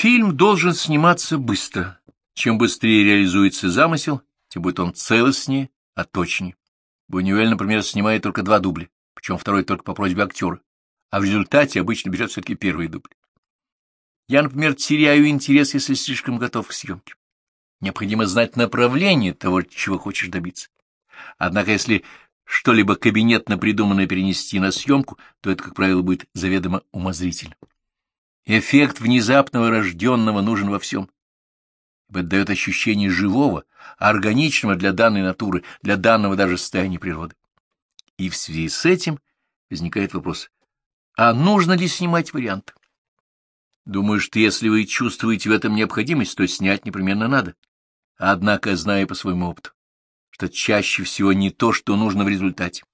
Фильм должен сниматься быстро. Чем быстрее реализуется замысел, тем будет он целостнее, а точнее. Бунюэль, например, снимает только два дубля, причем второй только по просьбе актера, а в результате обычно берет все-таки первый дубль. Я, например, теряю интерес, если слишком готов к съемке. Необходимо знать направление того, чего хочешь добиться. Однако, если что-либо кабинетно придуманное перенести на съемку, то это, как правило, будет заведомо умозрительно. Эффект внезапного рожденного нужен во всем. Это дает ощущение живого, органичного для данной натуры, для данного даже состояния природы. И в связи с этим возникает вопрос, а нужно ли снимать вариант? Думаю, что если вы чувствуете в этом необходимость, то снять непременно надо. Однако, зная по своему опыту, что чаще всего не то, что нужно в результате.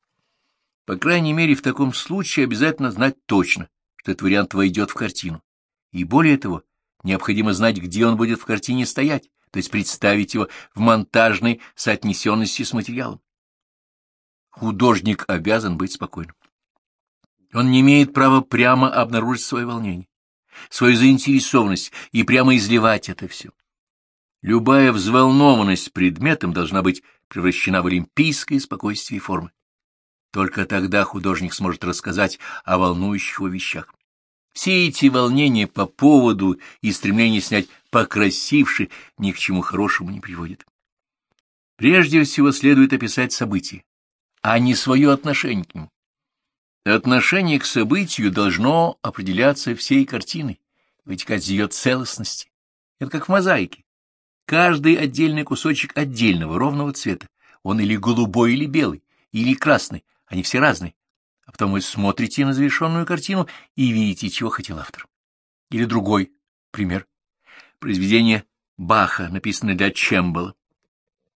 По крайней мере, в таком случае обязательно знать точно, что этот вариант войдет в картину. И более того, необходимо знать, где он будет в картине стоять, то есть представить его в монтажной соотнесенности с материалом. Художник обязан быть спокойным. Он не имеет права прямо обнаружить свое волнение свою заинтересованность и прямо изливать это все. Любая взволнованность предметом должна быть превращена в олимпийское спокойствие формы. Только тогда художник сможет рассказать о волнующих его вещах. Все эти волнения по поводу и стремление снять покрасивший ни к чему хорошему не приводят. Прежде всего следует описать событие, а не свое отношение к нему. Отношение к событию должно определяться всей картиной, вытекать из ее целостности. Это как в мозаике. Каждый отдельный кусочек отдельного ровного цвета, он или голубой, или белый, или красный, они все разные. А потом вы смотрите на завершенную картину и видите, чего хотел автор. Или другой пример. Произведение Баха, написанное для Чембала.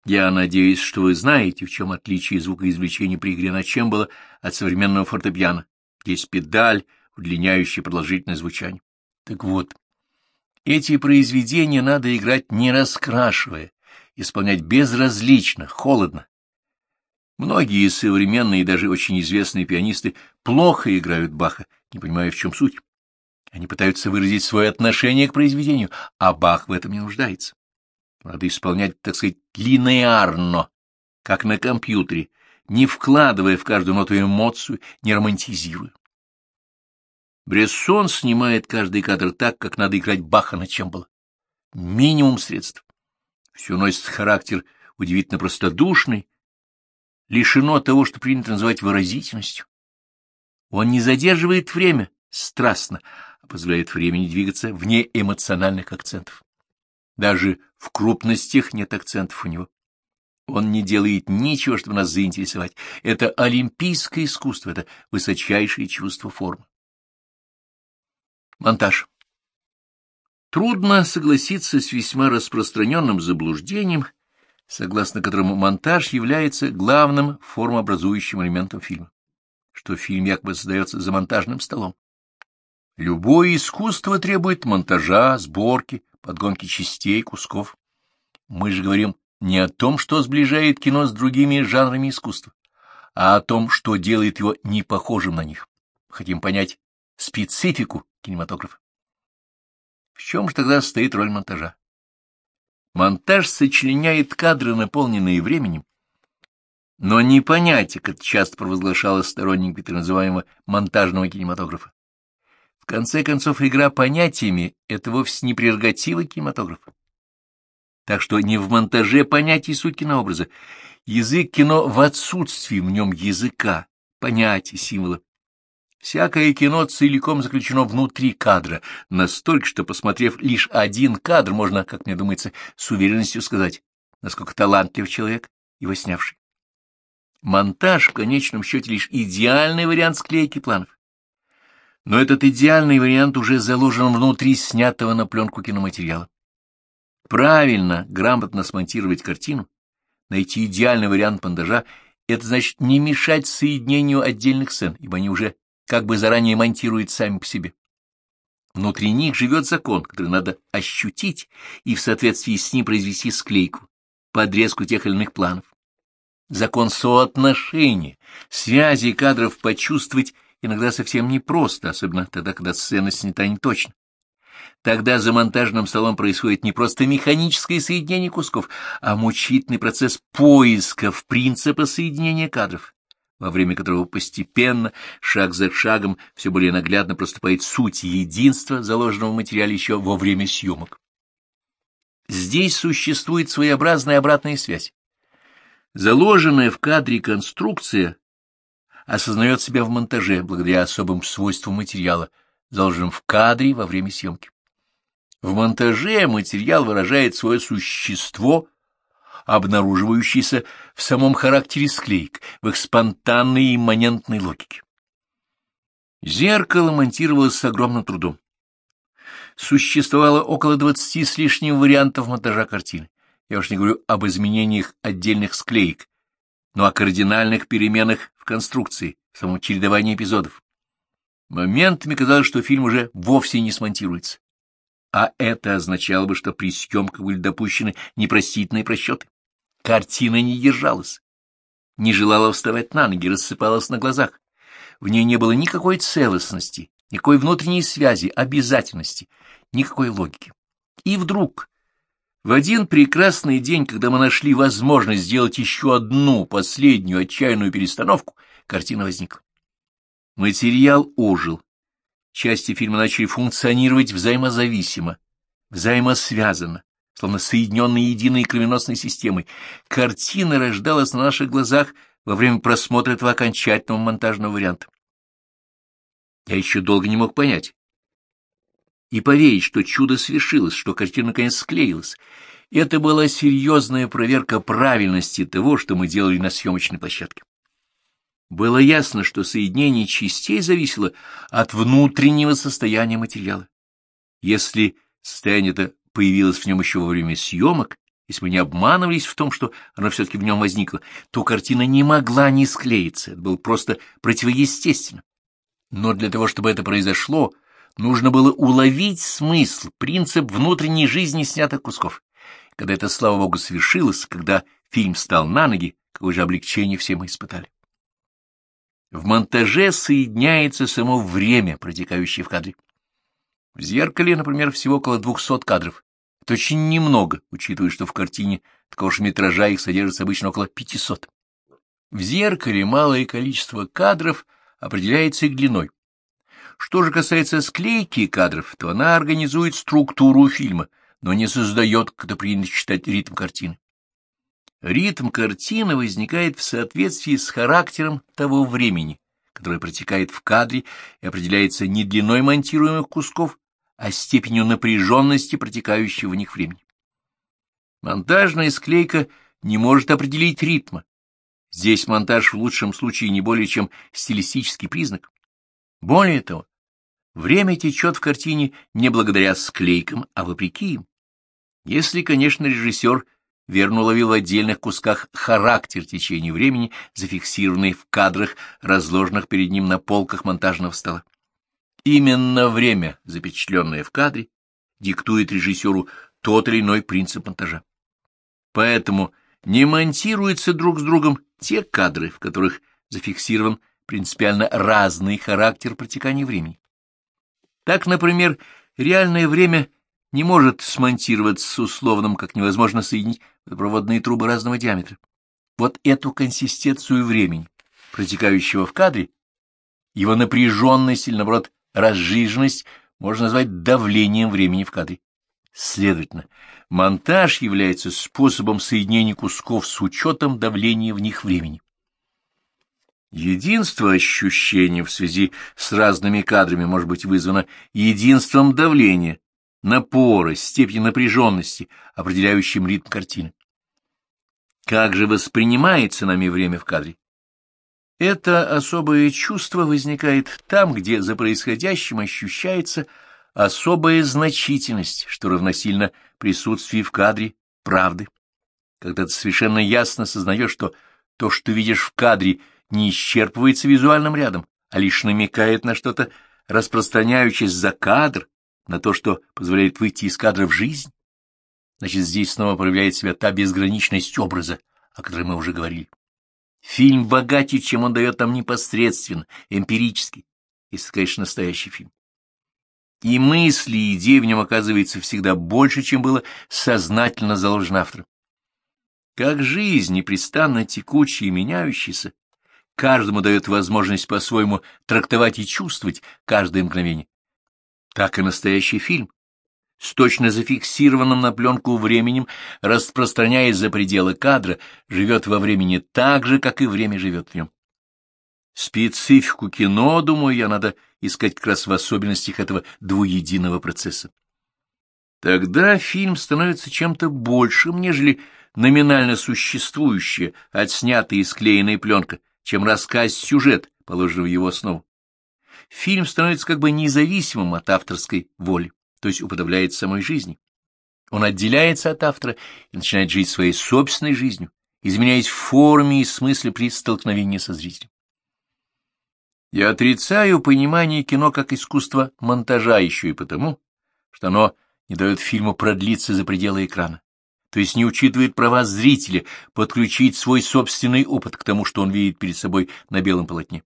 Я надеюсь, что вы знаете, в чем отличие звукоизвлечения при игре на чембало от современного фортепиано. Есть педаль, удлиняющая продолжительное звучание. Так вот, эти произведения надо играть не раскрашивая, исполнять безразлично, холодно. Многие современные и даже очень известные пианисты плохо играют Баха, не понимая, в чем суть. Они пытаются выразить свое отношение к произведению, а Бах в этом не нуждается. Надо исполнять, так сказать, линеарно, как на компьютере, не вкладывая в каждую ноту эмоцию, не романтизируя. Брессон снимает каждый кадр так, как надо играть Баха на чем было. Минимум средств. Все носит характер удивительно простодушный, лишено того, что принято называть выразительностью. Он не задерживает время страстно, а позволяет времени двигаться вне эмоциональных акцентов. Даже в крупностях нет акцентов у него. Он не делает ничего, чтобы нас заинтересовать. Это олимпийское искусство, это высочайшее чувство формы. Монтаж. Трудно согласиться с весьма распространенным заблуждением, согласно которому монтаж является главным формообразующим элементом фильма, что фильм якобы создается за монтажным столом. Любое искусство требует монтажа, сборки, подгонки частей, кусков. Мы же говорим не о том, что сближает кино с другими жанрами искусства, а о том, что делает его не похожим на них. Хотим понять специфику кинематографа. В чем же тогда стоит роль монтажа? Монтаж сочленяет кадры, наполненные временем, но не понятие, как часто провозглашалось сторонниками так называемого монтажного кинематографа конце концов, игра понятиями — это вовсе не прерогатива кинематографа. Так что не в монтаже понятий суть кинообраза. Язык кино в отсутствии в нем языка, понятий, символа. Всякое кино целиком заключено внутри кадра, настолько, что, посмотрев лишь один кадр, можно, как мне думается, с уверенностью сказать, насколько талантлив человек, его снявший. Монтаж, в конечном счете, лишь идеальный вариант склейки планов. Но этот идеальный вариант уже заложен внутри снятого на пленку киноматериала. Правильно, грамотно смонтировать картину, найти идеальный вариант монтажа — это значит не мешать соединению отдельных сцен, ибо они уже как бы заранее монтируют сами по себе. Внутри них живет закон, который надо ощутить и в соответствии с ним произвести склейку, подрезку тех или иных планов. Закон соотношения, связи кадров почувствовать иногда совсем непросто, особенно тогда, когда сцена снята не точно. Тогда за монтажным столом происходит не просто механическое соединение кусков, а мучительный процесс поисков принципа соединения кадров, во время которого постепенно, шаг за шагом, все более наглядно проступает суть единства, заложенного в материале еще во время съемок. Здесь существует своеобразная обратная связь. Заложенная в кадре конструкция осознает себя в монтаже благодаря особым свойствам материала, заложенным в кадре во время съемки. В монтаже материал выражает свое существо, обнаруживающееся в самом характере склеек, в их спонтанной и имманентной логике. Зеркало монтировалось с огромным трудом. Существовало около двадцати с лишним вариантов монтажа картины. Я уж не говорю об изменениях отдельных склеек, но о кардинальных переменах в конструкции, в самом чередовании эпизодов. Моментами казалось, что фильм уже вовсе не смонтируется а это означало бы, что при съемках были допущены непростительные просчеты. Картина не держалась, не желала вставать на ноги, рассыпалась на глазах. В ней не было никакой целостности, никакой внутренней связи, обязательности, никакой логики. И вдруг, в один прекрасный день, когда мы нашли возможность сделать еще одну последнюю отчаянную перестановку, картина возникла. Материал ожил, части фильма начали функционировать взаимозависимо, взаимосвязанно, словно соединенные единой кровеносной системой. Картина рождалась на наших глазах во время просмотра этого окончательного монтажного варианта. Я еще долго не мог понять и поверить, что чудо свершилось, что картина наконец склеилась. Это была серьезная проверка правильности того, что мы делали на съемочной площадке. Было ясно, что соединение частей зависело от внутреннего состояния материала. Если состояние это появилось в нем еще во время съемок, если мы не обманывались в том, что оно все-таки в нем возникло, то картина не могла не склеиться, это было просто противоестественно. Но для того, чтобы это произошло, нужно было уловить смысл, принцип внутренней жизни снятых кусков. Когда это, слава богу, свершилось, когда фильм стал на ноги, какое же облегчение все мы испытали. В монтаже соединяется само время, протекающее в кадре. В зеркале, например, всего около двухсот кадров. Это очень немного, учитывая, что в картине такого же метража их содержится обычно около пятисот. В зеркале малое количество кадров определяется их длиной. Что же касается склейки кадров, то она организует структуру фильма, но не создает, это принято считать, ритм картины. Ритм картины возникает в соответствии с характером того времени, которое протекает в кадре и определяется не длиной монтируемых кусков, а степенью напряженности протекающего в них времени. Монтажная склейка не может определить ритма. Здесь монтаж в лучшем случае не более чем стилистический признак. Более того, время течет в картине не благодаря склейкам, а вопреки им. Если, конечно, режиссер – верно уловил в отдельных кусках характер течения времени, зафиксированный в кадрах, разложенных перед ним на полках монтажного стола. Именно время, запечатленное в кадре, диктует режиссеру тот или иной принцип монтажа. Поэтому не монтируются друг с другом те кадры, в которых зафиксирован принципиально разный характер протекания времени. Так, например, реальное время не может смонтироваться с условным, как невозможно соединить водопроводные трубы разного диаметра. Вот эту консистенцию времени, протекающего в кадре, его напряженность или, наоборот, разжиженность можно назвать давлением времени в кадре. Следовательно, монтаж является способом соединения кусков с учетом давления в них времени. Единство ощущения в связи с разными кадрами может быть вызвано единством давления, напора, степени напряженности, определяющим ритм картины. Как же воспринимается нами время в кадре? Это особое чувство возникает там, где за происходящим ощущается особая значительность, что равносильно присутствии в кадре правды. Когда ты совершенно ясно сознаешь, что то, что видишь в кадре, не исчерпывается визуальным рядом, а лишь намекает на что-то, распространяющееся за кадр, на то, что позволяет выйти из кадра в жизнь, значит, здесь снова проявляет себя та безграничность образа, о которой мы уже говорили. Фильм богаче, чем он дает нам непосредственно, эмпирически, если, конечно, настоящий фильм. и мысли и идей в нем оказывается всегда больше, чем было сознательно заложено автором. Как жизнь, непрестанно текучая и меняющаяся, каждому дает возможность по-своему трактовать и чувствовать каждое мгновение. Так и настоящий фильм, с точно зафиксированным на пленку временем, распространяясь за пределы кадра, живет во времени так же, как и время живет в нем. Специфику кино, думаю я, надо искать как раз в особенностях этого двуединого процесса. Тогда фильм становится чем-то большим, нежели номинально существующая, отснятая и склеенная пленка, чем рассказ-сюжет, положенный в его основу. Фильм становится как бы независимым от авторской воли, то есть уподобляет самой жизни. Он отделяется от автора и начинает жить своей собственной жизнью, изменяясь в форме и смысле при столкновении со зрителем. Я отрицаю понимание кино как искусство монтажа еще и потому, что оно не дает фильму продлиться за пределы экрана, то есть не учитывает права зрителя подключить свой собственный опыт к тому, что он видит перед собой на белом полотне.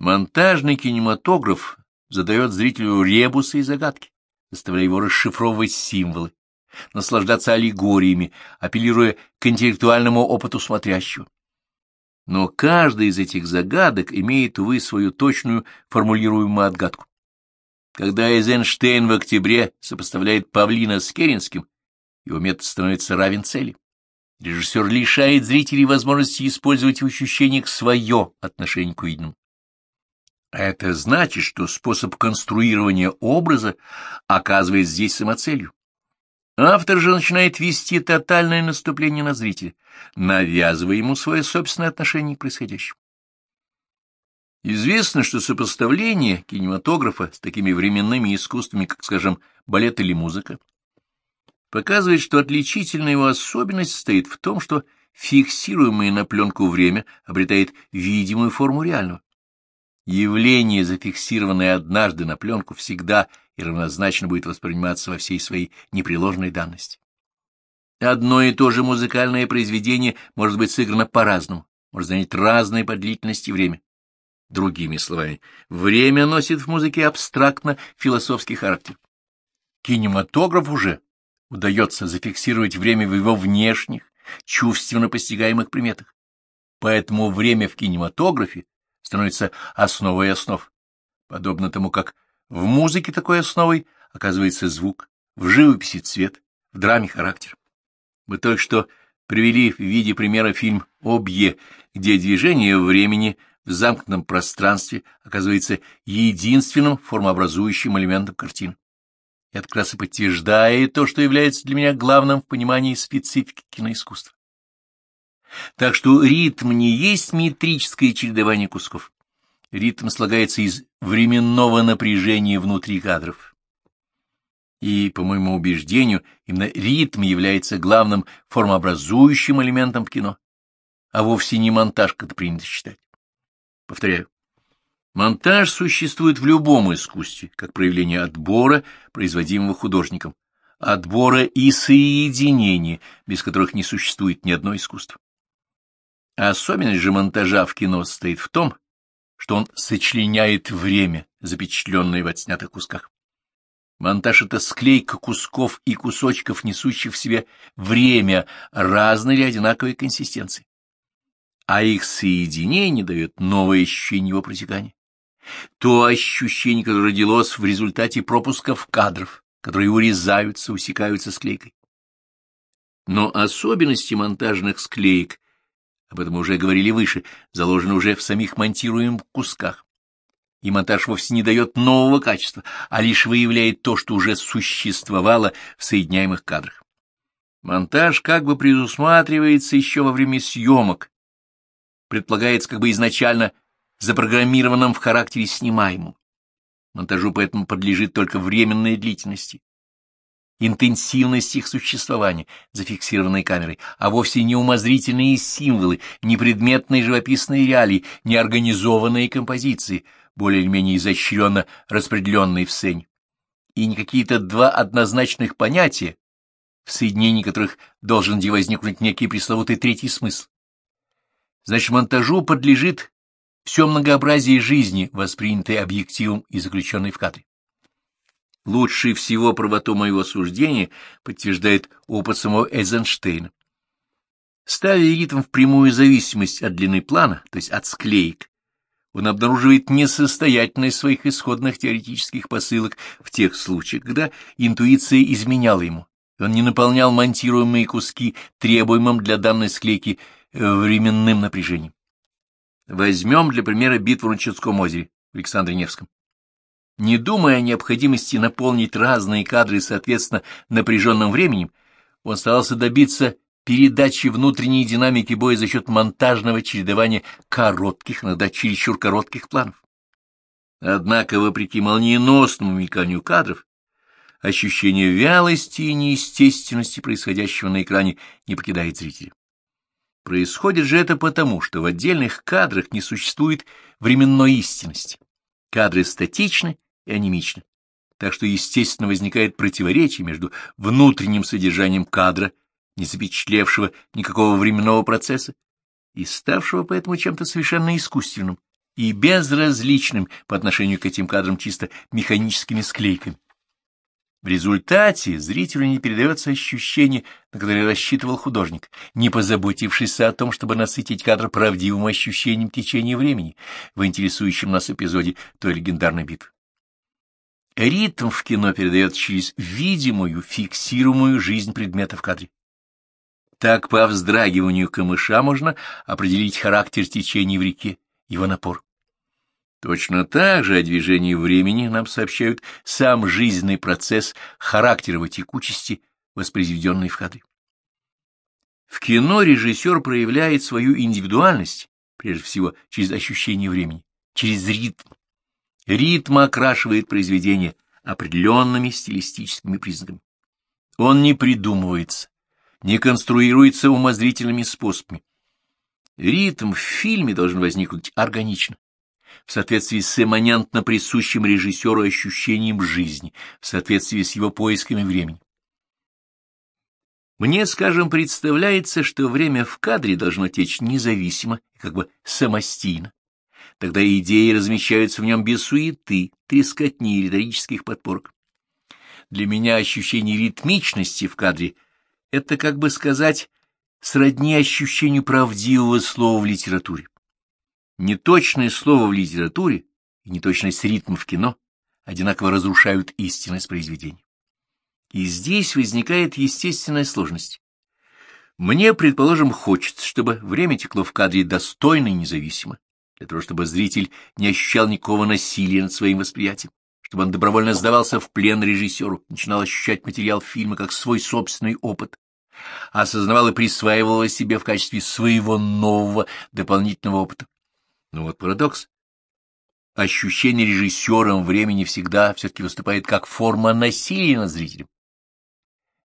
Монтажный кинематограф задает зрителю ребусы и загадки, заставляя его расшифровывать символы, наслаждаться аллегориями, апеллируя к интеллектуальному опыту смотрящего. Но каждая из этих загадок имеет, увы, свою точную формулируемую отгадку. Когда Эйзенштейн в октябре сопоставляет Павлина с Керенским, его метод становится равен цели. Режиссер лишает зрителей возможности использовать в ощущениях свое отношение к Это значит, что способ конструирования образа оказывается здесь самоцелью. Автор же начинает вести тотальное наступление на зрителя, навязывая ему свое собственное отношение к происходящему. Известно, что сопоставление кинематографа с такими временными искусствами, как, скажем, балет или музыка, показывает, что отличительная его особенность состоит в том, что фиксируемое на пленку время обретает видимую форму реального. Явление, зафиксированное однажды на пленку, всегда и равнозначно будет восприниматься во всей своей непреложной данности. Одно и то же музыкальное произведение может быть сыграно по-разному, может занять разное по длительности время. Другими словами, время носит в музыке абстрактно-философский характер. Кинематограф уже удается зафиксировать время в его внешних, чувственно постигаемых приметах. Поэтому время в кинематографе становится основой основ, подобно тому, как в музыке такой основой оказывается звук, в живописи цвет, в драме характер. Мы только что привели в виде примера фильм «Объе», где движение времени в замкнутом пространстве оказывается единственным формообразующим элементом картины. Это как раз и подтверждает то, что является для меня главным в понимании специфики киноискусства. Так что ритм не есть метрическое чередование кусков. Ритм слагается из временного напряжения внутри кадров. И, по моему убеждению, именно ритм является главным формообразующим элементом в кино, а вовсе не монтаж, как это принято считать. Повторяю, монтаж существует в любом искусстве, как проявление отбора, производимого художником, отбора и соединения, без которых не существует ни одно искусство. Особенность же монтажа в кино состоит в том, что он сочленяет время, запечатленное в отснятых кусках. Монтаж — это склейка кусков и кусочков, несущих в себе время разной или одинаковой консистенции. А их соединение дает новое ощущение его протекания. То ощущение, которое родилось в результате пропусков кадров, которые урезаются, усекаются склейкой. Но особенности монтажных склеек об этом уже говорили выше, заложено уже в самих монтируемых кусках. И монтаж вовсе не дает нового качества, а лишь выявляет то, что уже существовало в соединяемых кадрах. Монтаж как бы предусматривается еще во время съемок, предполагается как бы изначально запрограммированным в характере снимаемым. Монтажу поэтому подлежит только временной длительности интенсивность их существования, зафиксированной камерой, а вовсе не умозрительные символы, не предметные живописные реалии, не организованные композиции, более или менее изощренно распределенные в сцене, и не какие-то два однозначных понятия, в соединении которых должен где возникнуть некий пресловутый третий смысл. Значит, монтажу подлежит все многообразие жизни, воспринятое объективом и заключенной в кадре. Лучше всего правоту моего суждения подтверждает опыт самого Эйзенштейна. Ставя ритм в прямую зависимость от длины плана, то есть от склеек, он обнаруживает несостоятельность своих исходных теоретических посылок в тех случаях, когда интуиция изменяла ему, и он не наполнял монтируемые куски требуемым для данной склейки э, временным напряжением. Возьмем для примера битву на Чудском озере в Александре Невском. Не думая о необходимости наполнить разные кадры соответственно напряженным временем, он старался добиться передачи внутренней динамики боя за счет монтажного чередования коротких, иногда чересчур коротких планов. Однако, вопреки молниеносному мельканию кадров, ощущение вялости и неестественности происходящего на экране не покидает зрителя. Происходит же это потому, что в отдельных кадрах не существует временной истинности. Кадры статичны и анимичны, так что, естественно, возникает противоречие между внутренним содержанием кадра, не запечатлевшего никакого временного процесса, и ставшего поэтому чем-то совершенно искусственным и безразличным по отношению к этим кадрам чисто механическими склейками. В результате зрителю не передается ощущение, на которое рассчитывал художник, не позаботившись о том, чтобы насытить кадр правдивым ощущением течения времени в интересующем нас эпизоде той легендарной битвы. Ритм в кино передается через видимую, фиксируемую жизнь предмета в кадре. Так по вздрагиванию камыша можно определить характер течения в реке, его напор. Точно так же о движении времени нам сообщают сам жизненный процесс, характер его текучести, воспроизведенный в кадре. В кино режиссер проявляет свою индивидуальность, прежде всего, через ощущение времени, через ритм. Ритм окрашивает произведение определенными стилистическими признаками. Он не придумывается, не конструируется умозрительными способами. Ритм в фильме должен возникнуть органично в соответствии с имманентно присущим режиссеру ощущением жизни, в соответствии с его поисками времени. Мне, скажем, представляется, что время в кадре должно течь независимо как бы самостийно. Тогда идеи размещаются в нем без суеты, трескотни и риторических подпорок. Для меня ощущение ритмичности в кадре — это, как бы сказать, сродни ощущению правдивого слова в литературе. Неточное слово в литературе и неточность ритма в кино одинаково разрушают истинность произведения. И здесь возникает естественная сложность. Мне, предположим, хочется, чтобы время текло в кадре достойно и независимо, для того, чтобы зритель не ощущал никакого насилия над своим восприятием, чтобы он добровольно сдавался в плен режиссеру, начинал ощущать материал фильма как свой собственный опыт, осознавал и присваивал его себе в качестве своего нового дополнительного опыта. Но вот парадокс. Ощущение режиссером времени всегда все-таки выступает как форма насилия над зрителем.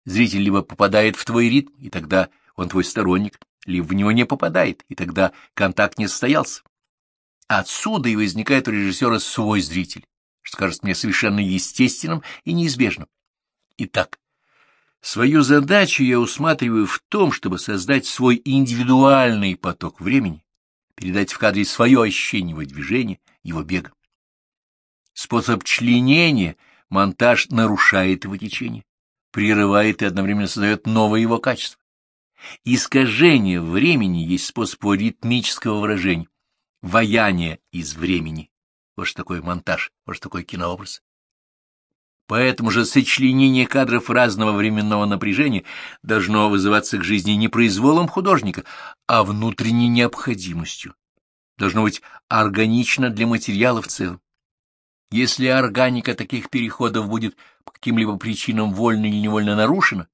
Зритель либо попадает в твой ритм, и тогда он твой сторонник, либо в него не попадает, и тогда контакт не состоялся. Отсюда и возникает у режиссера свой зритель, что кажется мне совершенно естественным и неизбежным. Итак, свою задачу я усматриваю в том, чтобы создать свой индивидуальный поток времени, передать в кадре свое ощущение его движения, его бега. Способ членения монтаж нарушает его течение, прерывает и одновременно создает новое его качество. Искажение времени есть способ ритмического выражения, ваяние из времени. Вот что такое монтаж, вот что такое кинообраз. Поэтому же сочленение кадров разного временного напряжения должно вызываться к жизни не произволом художника, а внутренней необходимостью. Должно быть органично для материала в целом. Если органика таких переходов будет по каким-либо причинам вольно или невольно нарушена,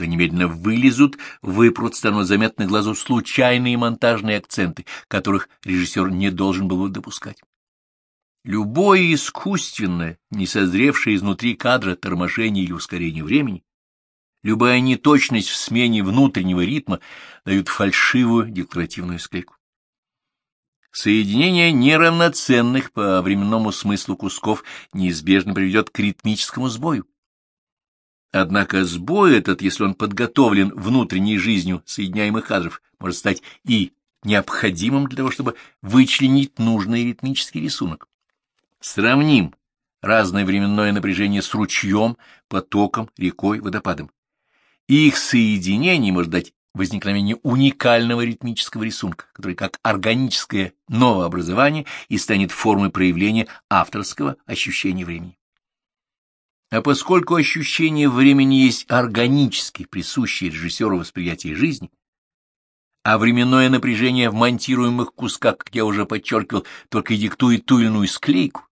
то немедленно вылезут, выпрут, станут заметны глазу случайные монтажные акценты, которых режиссер не должен был бы допускать. Любое искусственное, не созревшее изнутри кадра торможение или ускорение времени, любая неточность в смене внутреннего ритма дают фальшивую декларативную склейку. Соединение неравноценных по временному смыслу кусков неизбежно приведет к ритмическому сбою. Однако сбой этот, если он подготовлен внутренней жизнью соединяемых кадров, может стать и необходимым для того, чтобы вычленить нужный ритмический рисунок. Сравним разное временное напряжение с ручьем, потоком, рекой, водопадом. Их соединение может дать возникновение уникального ритмического рисунка, который как органическое новообразование и станет формой проявления авторского ощущения времени. А поскольку ощущение времени есть органически присущее режиссеру восприятия жизни, а временное напряжение в монтируемых кусках, как я уже подчеркивал, только диктует ту или иную склейку,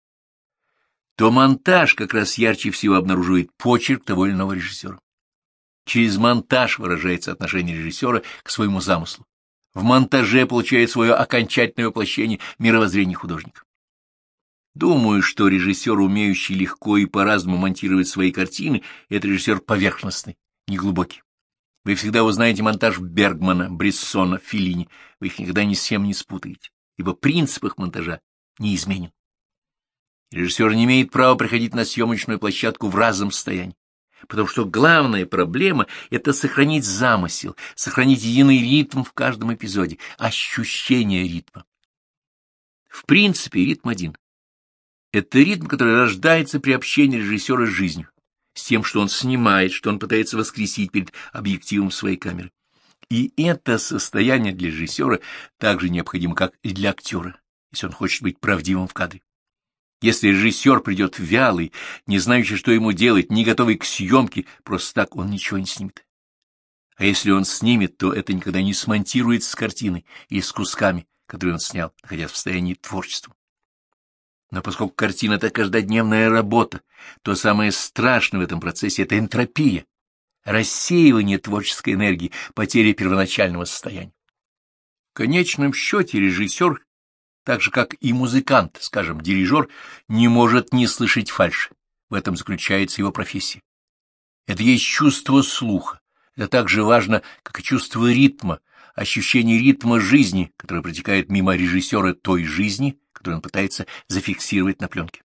то монтаж как раз ярче всего обнаруживает почерк того или иного режиссера. Через монтаж выражается отношение режиссера к своему замыслу. В монтаже получает свое окончательное воплощение мировоззрения художника. Думаю, что режиссер, умеющий легко и по-разному монтировать свои картины, это режиссер поверхностный, неглубокий. Вы всегда узнаете монтаж Бергмана, Брессона, Филини, вы их никогда ни с кем не спутаете, ибо принцип их монтажа неизменен. Режиссер не имеет права приходить на съемочную площадку в разном состоянии потому что главная проблема — это сохранить замысел, сохранить единый ритм в каждом эпизоде, ощущение ритма. В принципе, ритм один. Это ритм, который рождается при общении режиссера с жизнью, с тем, что он снимает, что он пытается воскресить перед объективом своей камеры. И это состояние для режиссера также необходимо, как и для актера, если он хочет быть правдивым в кадре. Если режиссер придет вялый, не знающий, что ему делать, не готовый к съемке, просто так он ничего не снимет. А если он снимет, то это никогда не смонтируется с картиной или с кусками, которые он снял, находясь в состоянии творчества. Но поскольку картина — это каждодневная работа, то самое страшное в этом процессе — это энтропия, рассеивание творческой энергии, потеря первоначального состояния. В конечном счете режиссер так же, как и музыкант, скажем, дирижер, не может не слышать фальши. В этом заключается его профессия. Это есть чувство слуха. Это так же важно, как и чувство ритма, ощущение ритма жизни, которое протекает мимо режиссера той жизни, которую он пытается зафиксировать на пленке.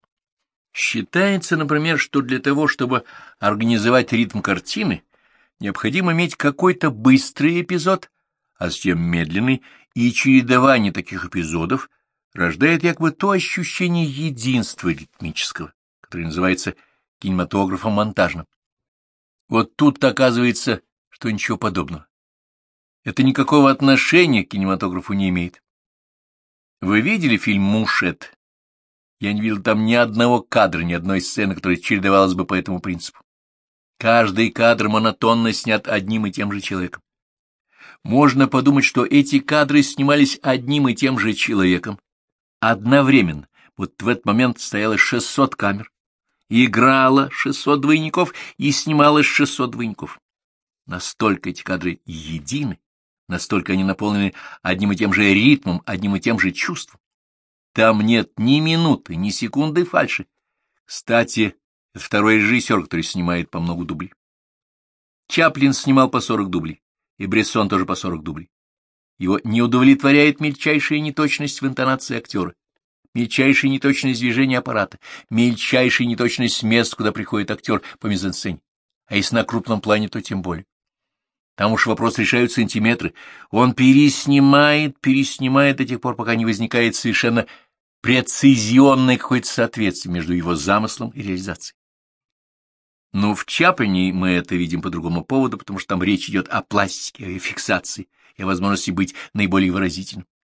Считается, например, что для того, чтобы организовать ритм картины, необходимо иметь какой-то быстрый эпизод, а затем медленный, и чередование таких эпизодов рождает якобы то ощущение единства ритмического, которое называется кинематографом монтажным. Вот тут оказывается, что ничего подобного. Это никакого отношения к кинематографу не имеет. Вы видели фильм «Мушет»? Я не видел там ни одного кадра, ни одной сцены, которая чередовалась бы по этому принципу. Каждый кадр монотонно снят одним и тем же человеком. Можно подумать, что эти кадры снимались одним и тем же человеком, Одновременно, вот в этот момент стояло 600 камер, играло 600 двойников и снималось 600 двойников. Настолько эти кадры едины, настолько они наполнены одним и тем же ритмом, одним и тем же чувством. Там нет ни минуты, ни секунды фальши. Кстати, это второй режиссер, который снимает по много дублей. Чаплин снимал по 40 дублей, и Брессон тоже по 40 дублей. Его не удовлетворяет мельчайшая неточность в интонации актера, мельчайшая неточность движения аппарата, мельчайшая неточность мест, куда приходит актер по мизансцене. А если на крупном плане, то тем более. Там уж вопрос решают сантиметры. Он переснимает, переснимает до тех пор, пока не возникает совершенно прецизионное какое-то соответствие между его замыслом и реализацией. Но в Чаплине мы это видим по другому поводу, потому что там речь идет о пластике, о фиксации и о возможности быть наиболее выразительным.